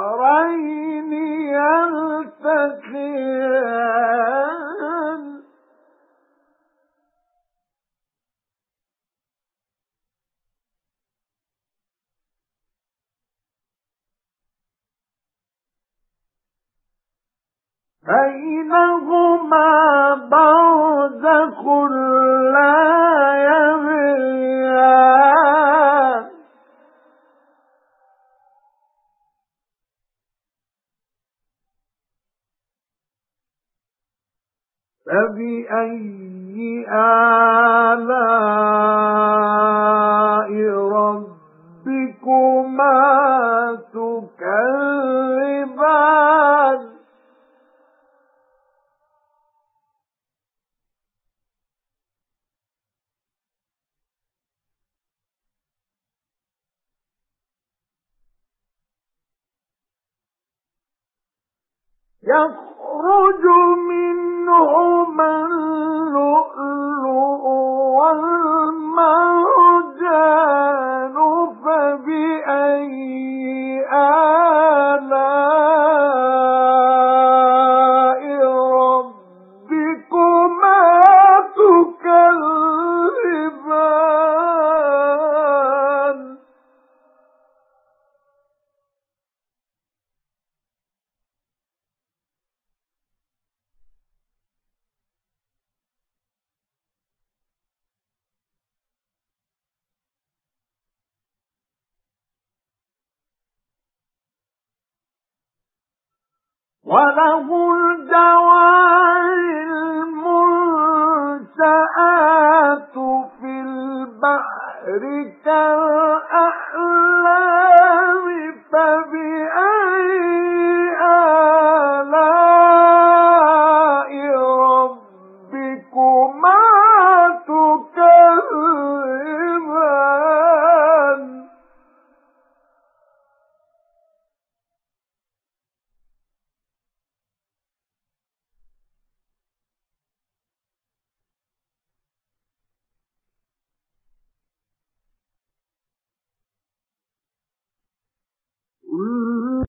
الْبَحْرَيْنِ يَلْتَقِيَانِ. بَيْنَهُمَا بَرْزَخٌ فَبِأَيِّ آلَاءِ رَبِّكُمَا تُكَذِّبَانِ يَخْرُجُ مِنْهُمَا من وَلَهُ الْجَوَارِ الْمُنشَآتُ فِي الْبَحْرِ كَالْأَعْلَامِ